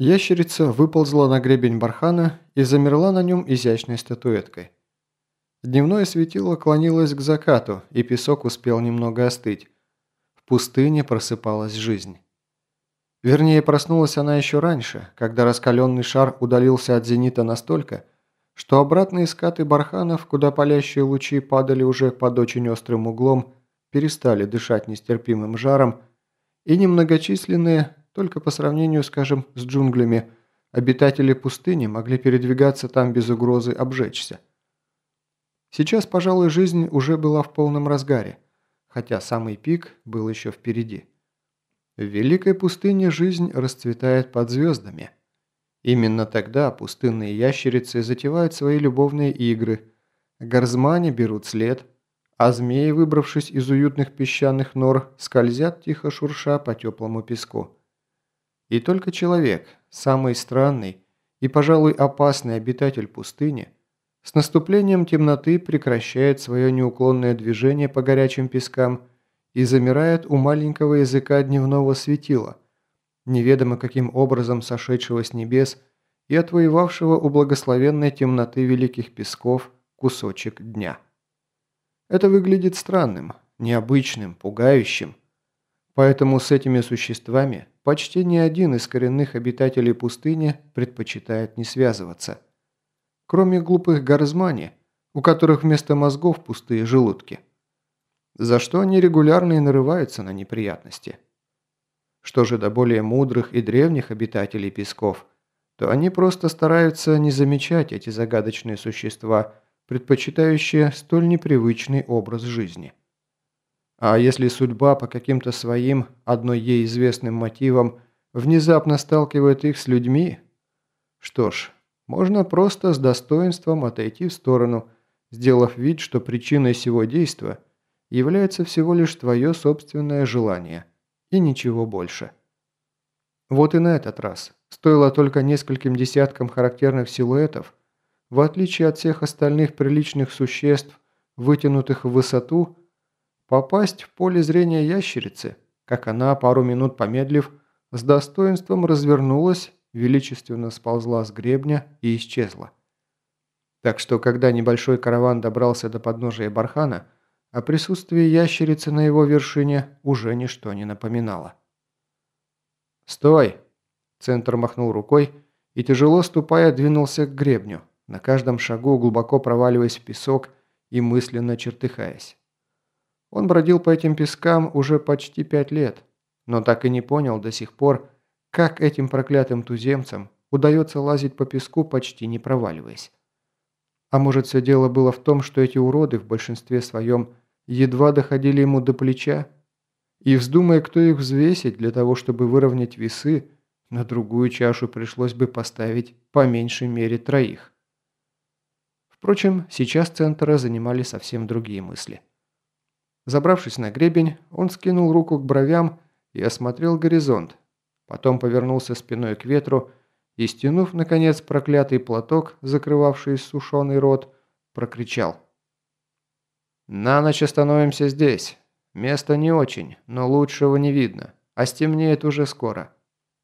Ящерица выползла на гребень бархана и замерла на нем изящной статуэткой. Дневное светило клонилось к закату, и песок успел немного остыть. В пустыне просыпалась жизнь. Вернее, проснулась она еще раньше, когда раскаленный шар удалился от зенита настолько, что обратные скаты барханов, куда палящие лучи падали уже под очень острым углом, перестали дышать нестерпимым жаром, и немногочисленные, только по сравнению, скажем, с джунглями, обитатели пустыни могли передвигаться там без угрозы обжечься. Сейчас, пожалуй, жизнь уже была в полном разгаре, хотя самый пик был еще впереди. В великой пустыне жизнь расцветает под звездами. Именно тогда пустынные ящерицы затевают свои любовные игры, горзмане берут след, а змеи, выбравшись из уютных песчаных нор, скользят тихо шурша по теплому песку. И только человек, самый странный и, пожалуй, опасный обитатель пустыни, с наступлением темноты прекращает свое неуклонное движение по горячим пескам и замирает у маленького языка дневного светила, неведомо каким образом сошедшего с небес и отвоевавшего у благословенной темноты великих песков кусочек дня. Это выглядит странным, необычным, пугающим. Поэтому с этими существами почти ни один из коренных обитателей пустыни предпочитает не связываться. Кроме глупых горзмани, у которых вместо мозгов пустые желудки – за что они регулярно и нарываются на неприятности. Что же до более мудрых и древних обитателей песков, то они просто стараются не замечать эти загадочные существа, предпочитающие столь непривычный образ жизни. А если судьба по каким-то своим, одной ей известным мотивам, внезапно сталкивает их с людьми, что ж, можно просто с достоинством отойти в сторону, сделав вид, что причиной всего действия – является всего лишь твое собственное желание и ничего больше. Вот и на этот раз стоило только нескольким десяткам характерных силуэтов, в отличие от всех остальных приличных существ, вытянутых в высоту, попасть в поле зрения ящерицы, как она, пару минут помедлив, с достоинством развернулась, величественно сползла с гребня и исчезла. Так что, когда небольшой караван добрался до подножия бархана – о присутствии ящерицы на его вершине уже ничто не напоминало. «Стой!» Центр махнул рукой и, тяжело ступая, двинулся к гребню, на каждом шагу глубоко проваливаясь в песок и мысленно чертыхаясь. Он бродил по этим пескам уже почти пять лет, но так и не понял до сих пор, как этим проклятым туземцам удается лазить по песку, почти не проваливаясь. А может, все дело было в том, что эти уроды в большинстве своем едва доходили ему до плеча, и вздумая, кто их взвесить для того, чтобы выровнять весы, на другую чашу пришлось бы поставить по меньшей мере троих. Впрочем, сейчас Центра занимали совсем другие мысли. Забравшись на гребень, он скинул руку к бровям и осмотрел горизонт, потом повернулся спиной к ветру и, стянув, наконец, проклятый платок, закрывавший сушеный рот, прокричал – «На ночь остановимся здесь. Место не очень, но лучшего не видно, а стемнеет уже скоро».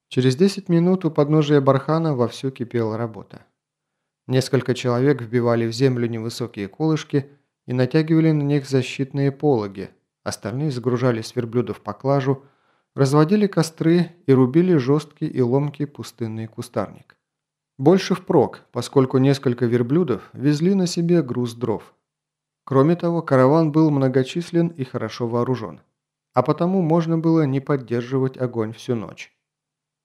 Через 10 минут у подножия бархана вовсю кипела работа. Несколько человек вбивали в землю невысокие колышки и натягивали на них защитные пологи, остальные загружали с верблюдов поклажу, разводили костры и рубили жесткий и ломкий пустынный кустарник. Больше впрок, поскольку несколько верблюдов везли на себе груз дров. Кроме того, караван был многочислен и хорошо вооружен, а потому можно было не поддерживать огонь всю ночь.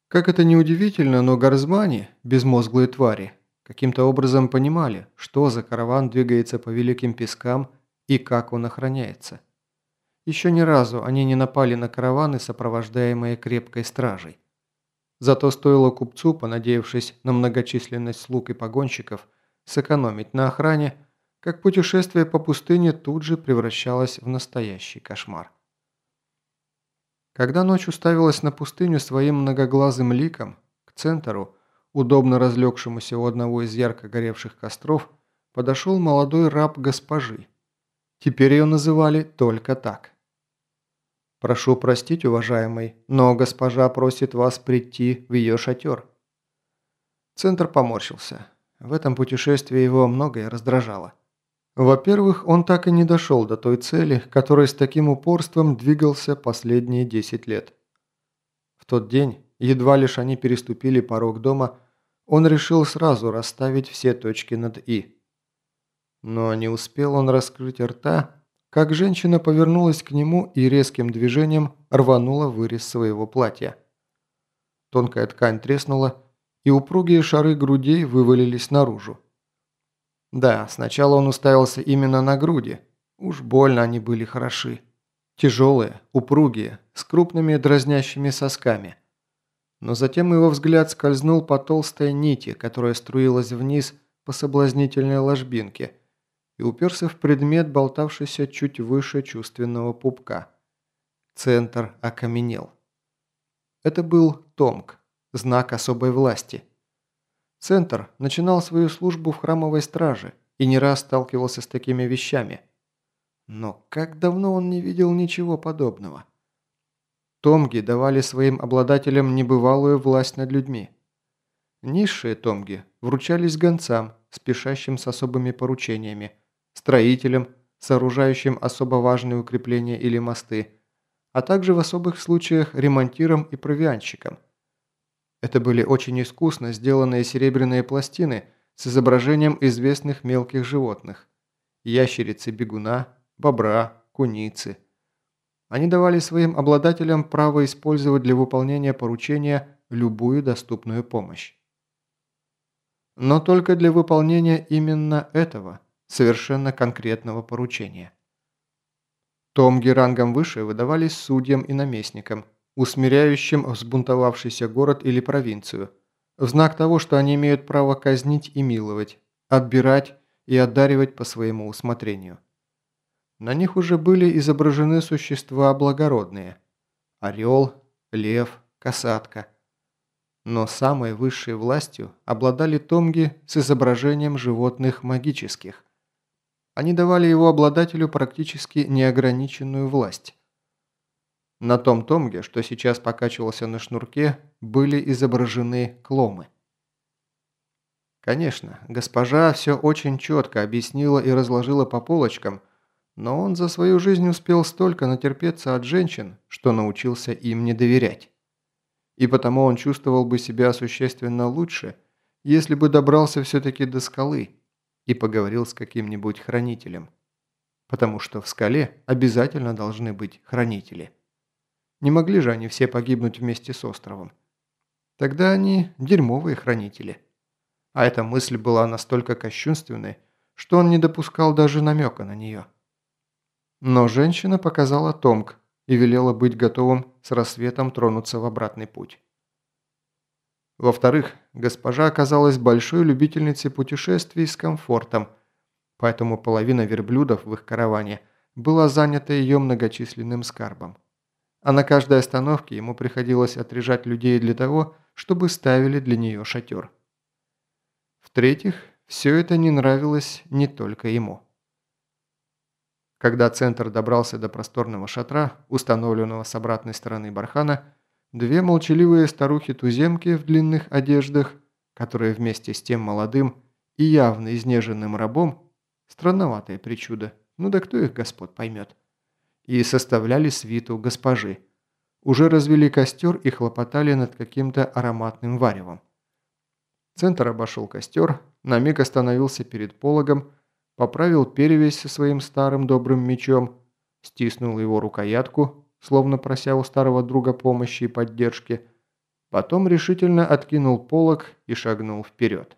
Как это ни удивительно, но горзмани, безмозглые твари, каким-то образом понимали, что за караван двигается по великим пескам и как он охраняется. Еще ни разу они не напали на караваны, сопровождаемые крепкой стражей. Зато стоило купцу, понадеявшись на многочисленность слуг и погонщиков, сэкономить на охране – как путешествие по пустыне тут же превращалось в настоящий кошмар. Когда ночь уставилась на пустыню своим многоглазым ликом, к центру, удобно разлегшемуся у одного из ярко горевших костров, подошел молодой раб госпожи. Теперь ее называли только так. «Прошу простить, уважаемый, но госпожа просит вас прийти в ее шатер», Центр поморщился. В этом путешествии его многое раздражало. Во-первых, он так и не дошел до той цели, которой с таким упорством двигался последние 10 лет. Тот день, едва лишь они переступили порог дома, он решил сразу расставить все точки над «и». Но не успел он раскрыть рта, как женщина повернулась к нему и резким движением рванула вырез своего платья. Тонкая ткань треснула, и упругие шары грудей вывалились наружу. Да, сначала он уставился именно на груди. Уж больно они были хороши. Тяжелые, упругие, с крупными дразнящими сосками. Но затем его взгляд скользнул по толстой нити, которая струилась вниз по соблазнительной ложбинке, и уперся в предмет, болтавшийся чуть выше чувственного пупка. Центр окаменел. Это был Томк, знак особой власти – Центр начинал свою службу в храмовой страже и не раз сталкивался с такими вещами. Но как давно он не видел ничего подобного. Томги давали своим обладателям небывалую власть над людьми. Низшие томги вручались гонцам, спешащим с особыми поручениями, строителям, сооружающим особо важные укрепления или мосты, а также в особых случаях ремонтирам и провианщикам – это были очень искусно сделанные серебряные пластины с изображением известных мелких животных – ящерицы-бегуна, бобра, куницы. Они давали своим обладателям право использовать для выполнения поручения любую доступную помощь. Но только для выполнения именно этого, совершенно конкретного поручения. Томги рангом выше выдавались судьям и наместникам – усмиряющим взбунтовавшийся город или провинцию, в знак того, что они имеют право казнить и миловать, отбирать и одаривать по своему усмотрению. На них уже были изображены существа благородные – орел, лев, касатка. Но самой высшей властью обладали томги с изображением животных магических. Они давали его обладателю практически неограниченную власть. На том томге, что сейчас покачивался на шнурке, были изображены кломы. Конечно, госпожа все очень четко объяснила и разложила по полочкам, но он за свою жизнь успел столько натерпеться от женщин, что научился им не доверять. И потому он чувствовал бы себя существенно лучше, если бы добрался все-таки до скалы и поговорил с каким-нибудь хранителем. Потому что в скале обязательно должны быть хранители. Не могли же они все погибнуть вместе с островом. Тогда они дерьмовые хранители. А эта мысль была настолько кощунственной, что он не допускал даже намека на нее. Но женщина показала Томк и велела быть готовым с рассветом тронуться в обратный путь. Во-вторых, госпожа оказалась большой любительницей путешествий с комфортом, поэтому половина верблюдов в их караване была занята ее многочисленным скарбом а на каждой остановке ему приходилось отрежать людей для того, чтобы ставили для нее шатер. В-третьих, все это не нравилось не только ему. Когда центр добрался до просторного шатра, установленного с обратной стороны бархана, две молчаливые старухи-туземки в длинных одеждах, которые вместе с тем молодым и явно изнеженным рабом, странноватое причудо, ну да кто их господ поймет, и составляли свиту госпожи. Уже развели костер и хлопотали над каким-то ароматным варевом. Центр обошел костер, на миг остановился перед пологом, поправил перевязь со своим старым добрым мечом, стиснул его рукоятку, словно прося у старого друга помощи и поддержки, потом решительно откинул полог и шагнул вперед.